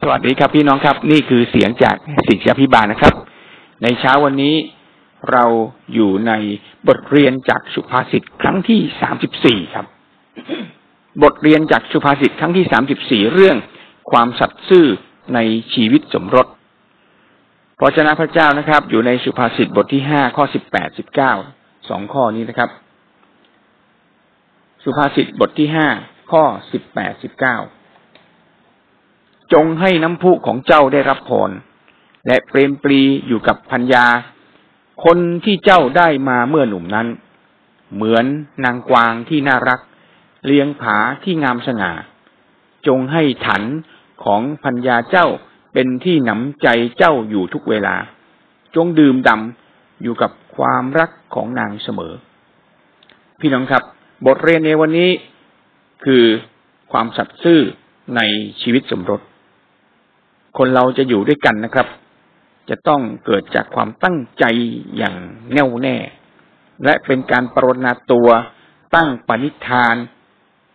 สวัสดีครับพี่น้องครับ นี่คือเสียงจากศิษยาพิบาลนะครับ ในเช้าวันนี้เราอยู่ในบทเรียนจากสุภาษิตครั้งที่สามสิบสี่ครับ บทเรียนจากสุภาษิตครั้งที่สามสิบสี่เรื่องความสัตย์ซื่อในชีวิตสมรสพระเจ้าพระเจ้านะครับ อยู่ในสุภาษิตบทที่ห้าข้อสิบแปดสิบเก้าสองข้อนี้นะครับ สุภาษิตบทที่ห้าข้อสิบแปดสิบเก้า จงให้น้ำพุของเจ้าได้รับพรและเปรมปรีอยู่กับพัญญา คนที่เจ้าได้มาเมื่อหนุ่มนั้น เหมือนนางกวางที่น่ารัก เลี้ยงผาที่งามสง่า จงให้ถันของพัญญาเจ้าเป็นที่หนำใจเจ้าอยู่ทุกเวลา จงดื่มดำอยู่กับความรักของนางเสมอ พี่น้องครับ บทเรียนในวันนี้คือความสัตย์ซื่อในชีวิตสมรส คนเราจะอยู่ด้วยกันนะครับ จะต้องเกิดจากความตั้งใจอย่างแน่วแน่ และเป็นการปรนนาตัวตั้งปณิธาน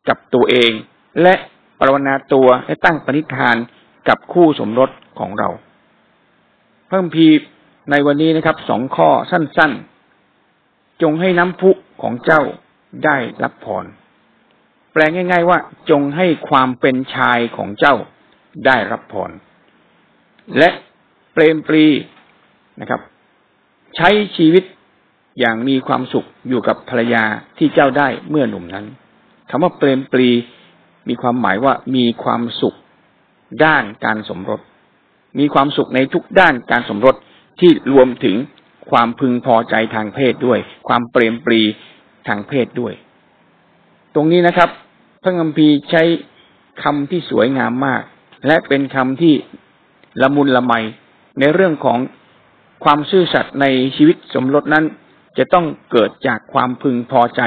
กับตัวเอง และปรนนาตัวและตั้งปณิธานกับคู่สมรสของเรา เพิ่มพีในวันนี้นะครับสองข้อสั้น ๆ จงให้น้ำพุของเจ้าได้รับพรแปลง่าย ๆ ว่าจงให้ความเป็นชายของเจ้าได้รับพร และเปรมปรีนะครับ ใช้ชีวิตอย่างมีความสุขอยู่กับภรรยาที่เจ้าได้เมื่อหนุ่มนั้นคำว่าเปรมปรีมีความหมายว่ามีความสุขด้านการสมรส มีความสุขในทุกด้านการสมรสที่รวมถึงความพึงพอใจทางเพศด้วย ความเปรมปรีทางเพศด้วย ตรงนี้นะครับ พระคัมภีร์ใช้คำที่สวยงามมาก และเป็นคำที่ ละมุนละไมในเรื่องของความซื่อสัตย์ในชีวิตสมรสนั้น จะต้องเกิดจากความพึงพอใจ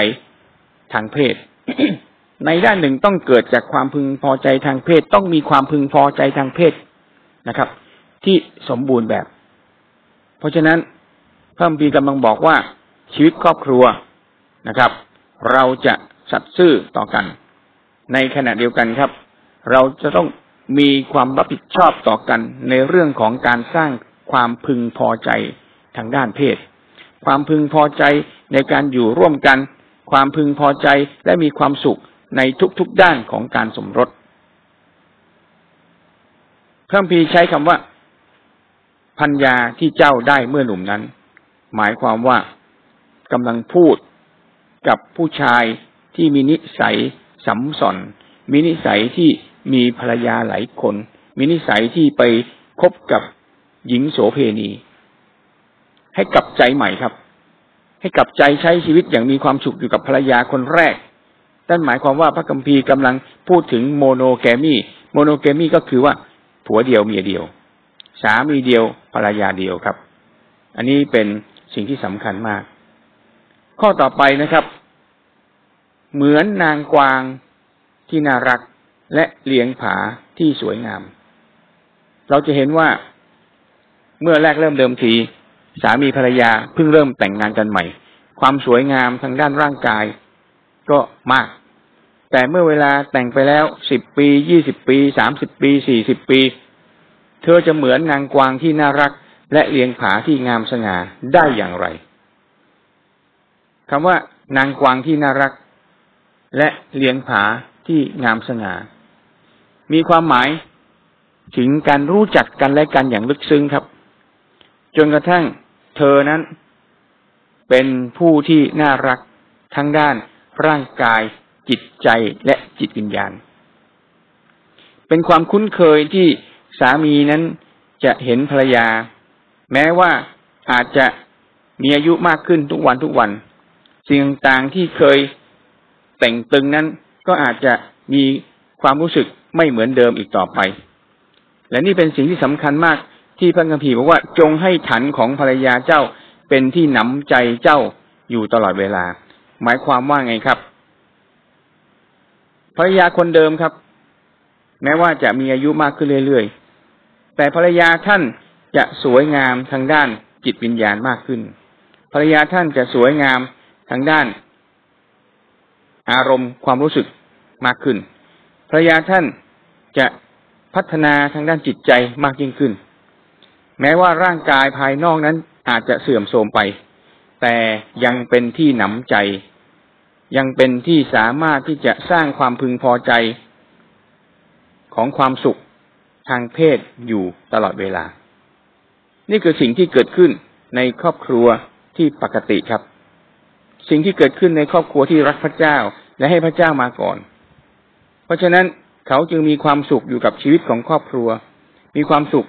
ทางเพศ ในด้านหนึ่งต้องเกิดจากความพึงพอใจทางเพศ ต้องมีความพึงพอใจทางเพศนะครับ ที่สมบูรณ์แบบ เพราะฉะนั้นพระพีกำลังบอกว่าชีวิตครอบครัวนะครับ เราจะสัตย์ซื่อต่อกัน ในขณะเดียวกันครับ เราจะต้อง มีความรับผิดชอบต่อกันในเรื่องของการสร้างความพึงพอใจทางด้านเพศ ความพึงพอใจในการอยู่ร่วมกัน ความพึงพอใจและมีความสุขในทุกๆด้านของการสมรสพระพีใช้คำว่าพัญญาที่เจ้าได้เมื่อหนุ่มนั้น หมายความว่ากำลังพูดกับผู้ชายที่มีนิสัยสัมสอนมีนิสัยที่ มีภรรยาหลายคน มีนิสัยที่ไปคบกับหญิงโสเพณี ให้กลับใจใหม่ครับ ให้กลับใจใช้ชีวิตอย่างมีความสุขอยู่กับภรรยาคนแรกนั่นหมายความว่าพระกัมพีกำลังพูดถึงโมโนแกมีโมโนแกมีก็คือว่า ผัวเดียวเมียเดียว สามีเดียวภรรยาเดียวครับ อันนี้เป็นสิ่งที่สำคัญมาก ข้อต่อไปนะครับ เหมือนนางกวางที่น่ารัก และเลี้ยงผาที่สวยงาม เราจะเห็นว่าเมื่อแรกเริ่มเดิมที สามีภรรยาเพิ่งเริ่มแต่งงานกันใหม่ ความสวยงามทางด้านร่างกายก็มาก แต่เมื่อเวลาแต่งไปแล้วสิบปียี่สิบปีสามสิบปีสี่สิบปี เธอจะเหมือนนางกวางที่น่ารัก และเลียงผาที่งามสง่าได้อย่างไรคำว่านางกวางที่น่ารัก และเลียงผาที่งามสง่า มีความหมายถึงการรู้จักกันและกันอย่างลึกซึ้งครับ จนกระทั่งเธอนั้น เป็นผู้ที่น่ารักทั้งด้านร่างกายจิตใจและจิตวิญญาณ เป็นความคุ้นเคยที่สามีนั้นจะเห็นภรรยา แม้ว่าอาจจะมีอายุมากขึ้นทุกวันทุกวันสิ่งต่างๆที่เคยแต่งตึงนั้นก็อาจจะมีความรู้สึก ไม่เหมือนเดิมอีกต่อไป และนี่เป็นสิ่งที่สำคัญมากที่พระคัมภีร์บอกว่าจงให้ถันของภรรยาเจ้าเป็นที่หนำใจเจ้าอยู่ตลอดเวลา หมายความว่าไงครับ ภรรยาคนเดิมครับ แม้ว่าจะมีอายุมากขึ้นเรื่อยๆ แต่ภรรยาท่านจะสวยงามทางด้านจิตวิญญาณมากขึ้น ภรรยาท่านจะสวยงามทางด้าน อารมณ์ความรู้สึกมากขึ้น ภรรยาท่านจะพัฒนาทางด้านจิตใจมากยิ่งขึ้น แม้ว่าร่างกายภายนอกนั้นอาจจะเสื่อมโทรมไป แต่ยังเป็นที่หนำใจ ยังเป็นที่สามารถที่จะสร้างความพึงพอใจ ของความสุขทางเพศอยู่ตลอดเวลา นี่คือสิ่งที่เกิดขึ้นในครอบครัวที่ปกติครับ สิ่งที่เกิดขึ้นในครอบครัวที่รักพระเจ้าและให้พระเจ้ามาก่อน ราะฉะนั้นเขาจึงมีความสุขอยู่กับชีวิตของครอบครัว มีความสุข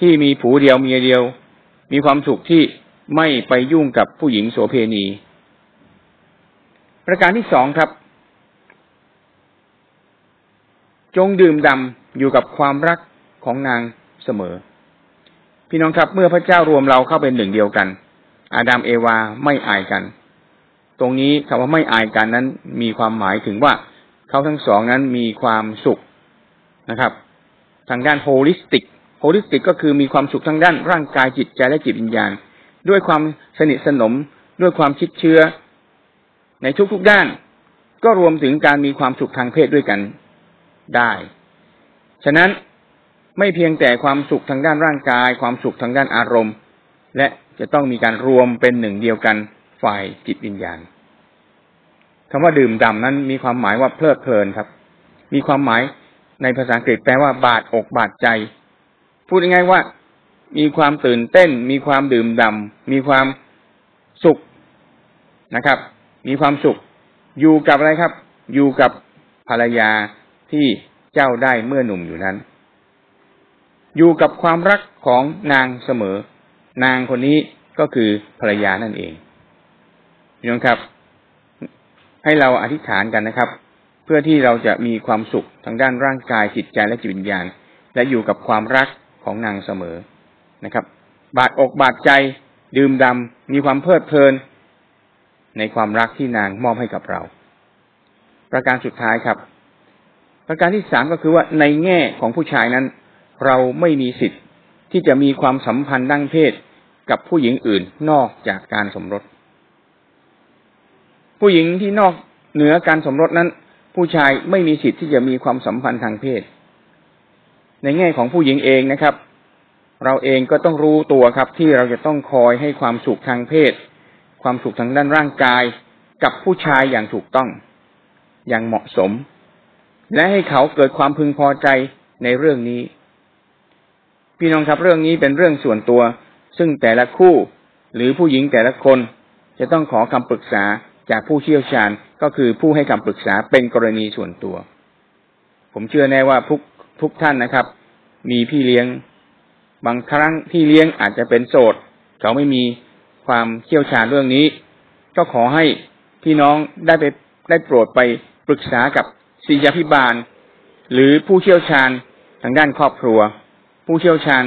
ที่มีผูเดียวเมียเดียว มีความสุขที่ไม่ไปยุ่งกับผู้หญิงโสเพณี ประการที่สองครับ จงดื่มด่ำอยู่กับความรักของนางเสมอ พี่น้องครับเมื่อพระเจ้ารวมเราเข้าเป็นหนึ่งเดียวกัน อาดัมเอวาไม่อายกัน ตรงนี้คำว่าไม่อายกันนั้นมีความหมายถึงว่า เขาทั้งสองนั้นมีความสุขนะครับ ทางด้าน holistic holistic ก็คือมีความสุขทางด้านร่างกายจิตใจและจิตวิญญาณ ด้วยความสนิทสนมด้วยความชิดเชื้อ ในทุกๆด้าน ก็รวมถึงการมีความสุขทางเพศด้วยกันได้ ฉะนั้นไม่เพียงแต่ความสุขทางด้านร่างกาย ความสุขทางด้านอารมณ์ และจะต้องมีการรวมเป็นหนึ่งเดียวกันฝ่ายจิตวิญญาณ คำว่าดื่มด่ำนั้นมีความหมายว่าเพลิดเพลินครับ มีความหมายในภาษาอังกฤษแปลว่าบาดอกบาดใจ พูดง่ายๆว่า มีความตื่นเต้น มีความดื่มด่ามีความสุขนะครับ มีความสุข อยู่กับอะไรครับ อยู่กับภรรยาที่เจ้าได้เมื่อหนุ่มอยู่นั้น อยู่กับความรักของนางเสมอ นางคนนี้ก็คือภรรยานั่นเองพี่น้องครับ ให้เราอธิษฐานกันนะครับ เพื่อที่เราจะมีความสุขทางด้านร่างกายจิตใจและจิตวิญญาณ และอยู่กับความรักของนางเสมอนะครับ บาดอกบาดใจ ดื่มดำมีความเพลิดเพลิน ในความรักที่นางมอบให้กับเรา ประการสุดท้ายครับ ประการที่สามก็คือว่าในแง่ของผู้ชายนั้น เราไม่มีสิทธิ์ที่จะมีความสัมพันธ์ดั้งเพศกับผู้หญิงอื่นนอกจากการสมรส ผู้หญิงที่นอกเหนือการสมรสนั้น ผู้ชายไม่มีสิทธิ์ที่จะมีความสัมพันธ์ทางเพศ ในแง่ของผู้หญิงเองนะครับ เราเองก็ต้องรู้ตัวครับ ที่เราจะต้องคอยให้ความสุขทางเพศ ความสุขทางด้านร่างกาย กับผู้ชายอย่างถูกต้อง อย่างเหมาะสม และให้เขาเกิดความพึงพอใจในเรื่องนี้ พี่น้องครับเรื่องนี้เป็นเรื่องส่วนตัว ซึ่งแต่ละคู่หรือผู้หญิงแต่ละคนจะต้องขอคำปรึกษา จากผู้เชี่ยวชาญก็คือผู้ให้คำปรึกษาเป็นกรณีส่วนตัว ผมเชื่อแน่ว่าทุกทุกท่านนะครับ มีพี่เลี้ยง บางครั้งพี่เลี้ยงอาจจะเป็นโสด เขาไม่มีความเชี่ยวชาญเรื่องนี้ ก็ขอให้พี่น้องได้ไปได้โปรดไปปรึกษากับศิยาพิบาล หรือผู้เชี่ยวชาญทางด้านครอบครัว ผู้เชี่ยวชาญ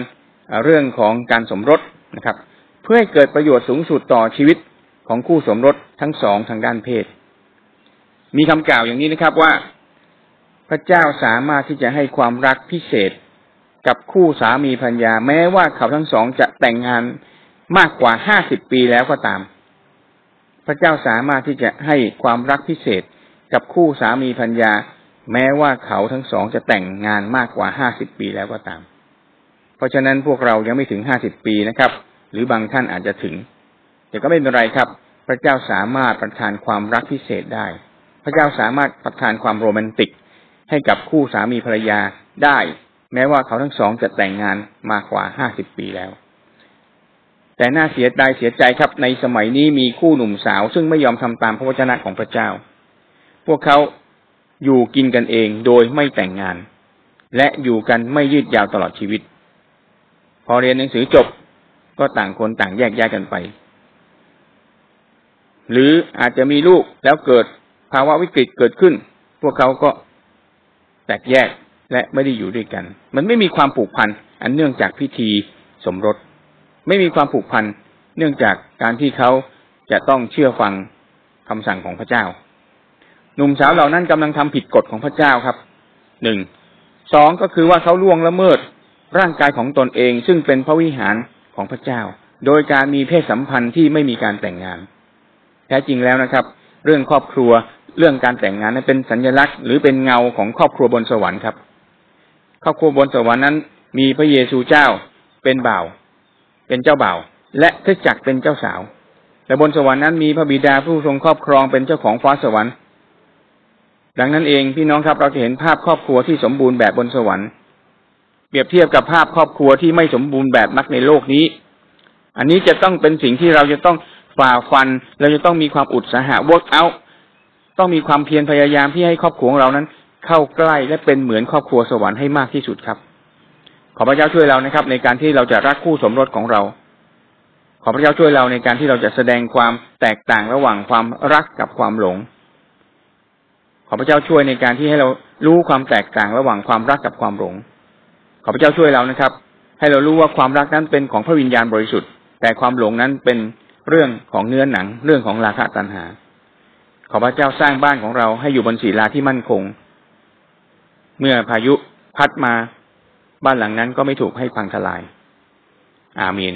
เรื่องของการสมรสนะครับ เพื่อให้เกิดประโยชน์สูงสุดต่อชีวิต ของคู่สมรสทั้งสองทางด้านเพศ มีคำกล่าวอย่างนี้นะครับว่า พระเจ้าสามารถที่จะให้ความรักพิเศษกับคู่สามีภรรยา แม้ว่าเขาทั้งสองจะแต่งงานมากกว่าห้าสิบปีแล้วก็ตาม พระเจ้าสามารถที่จะให้ความรักพิเศษกับคู่สามีภรรยา แม้ว่าเขาทั้งสองจะแต่งงานมากกว่าห้าสิบปีแล้วก็ตาม เพราะฉะนั้นพวกเรายังไม่ถึงห้าสิบปีนะครับ หรือบางท่านอาจจะถึง แต่ก็ไม่เป็นไรครับ พระเจ้าสามารถประทานความรักพิเศษได้ พระเจ้าสามารถประทานความโรแมนติก ให้กับคู่สามีภรรยาได้ แม้ว่าเขาทั้งสองจะแต่งงานมากว่าห้าสิบปีแล้ว แต่น่าเสียดายเสียใจครับ ในสมัยนี้มีคู่หนุ่มสาว ซึ่งไม่ยอมทำตามพระวจนะของพระเจ้า พวกเขาอยู่กินกันเองโดยไม่แต่งงาน และอยู่กันไม่ยืดยาวตลอดชีวิต พอเรียนหนังสือจบก็ต่างคนต่างแยกย้ายกันไป หรืออาจจะมีลูกแล้วเกิดภาวะวิกฤตเกิดขึ้น พวกเขาก็แตกแยกและไม่ได้อยู่ด้วยกัน มันไม่มีความผูกพันอันเนื่องจากพิธีสมรส ไม่มีความผูกพันเนื่องจากการที่เขาจะต้องเชื่อฟังคำสั่งของพระเจ้า หนุ่มสาวเหล่านั้นกำลังทำผิดกฎของพระเจ้าครับหนึ่งสองก็คือว่าเขาล่วงละเมิดร่างกายของตนเองซึ่งเป็นพระวิหารของพระเจ้า โดยการมีเพศสัมพันธ์ที่ไม่มีการแต่งงาน แท้จริงแล้วนะครับ เรื่องครอบครัวเรื่องการแต่งงานนั้นเป็นสัญลักษณ์ หรือเป็นเงาของครอบครัวบนสวรรค์ครับ ครอบครัวบนสวรรค์นั้น มีพระเยซูเจ้าเป็นบ่าว เป็นเจ้าบ่าว และคริสจักรเป็นเจ้าสาวและบนสวรรค์นั้นมีพระบิดาผู้ทรงครอบครองเป็นเจ้าของฟ้าสวรรค์ ดังนั้นเองพี่น้องครับเราจะเห็นภาพครอบครัวที่สมบูรณ์แบบบนสวรรค์ เปรียบเทียบกับภาพครอบครัวที่ไม่สมบูรณ์แบบนักในโลกนี้ อันนี้จะต้องเป็นสิ่งที่เราจะต้อง ฝ่าฟัน เราจะต้องมีความอุตสาหะ work out ต้องมีความเพียรพยายามที่ให้ครอบครัวของเรานั้น เข้าใกล้และเป็นเหมือนครอบครัวสวรรค์ให้มากที่สุดครับ ขอพระเจ้าช่วยเรานะครับ ในการที่เราจะรักคู่สมรสของเรา ขอพระเจ้าช่วยเราในการที่เราจะแสดงความแตกต่างระหว่างความรักกับความหลง ขอพระเจ้าช่วยในการที่ให้เรารู้ความแตกต่างระหว่างความรักกับความหลง ขอพระเจ้าช่วยเรานะครับ ให้เรารู้ว่าความรักนั้นเป็นของพระวิญญาณบริสุทธิ์ แต่ความหลงนั้นเป็น เรื่องของเนื้อหนัง เรื่องของราคะตัณหา ขอพระเจ้าสร้างบ้านของเราให้อยู่บนศีลาที่มั่นคง เมื่อพายุพัดมา บ้านหลังนั้นก็ไม่ถูกให้พังทลาย อาเมน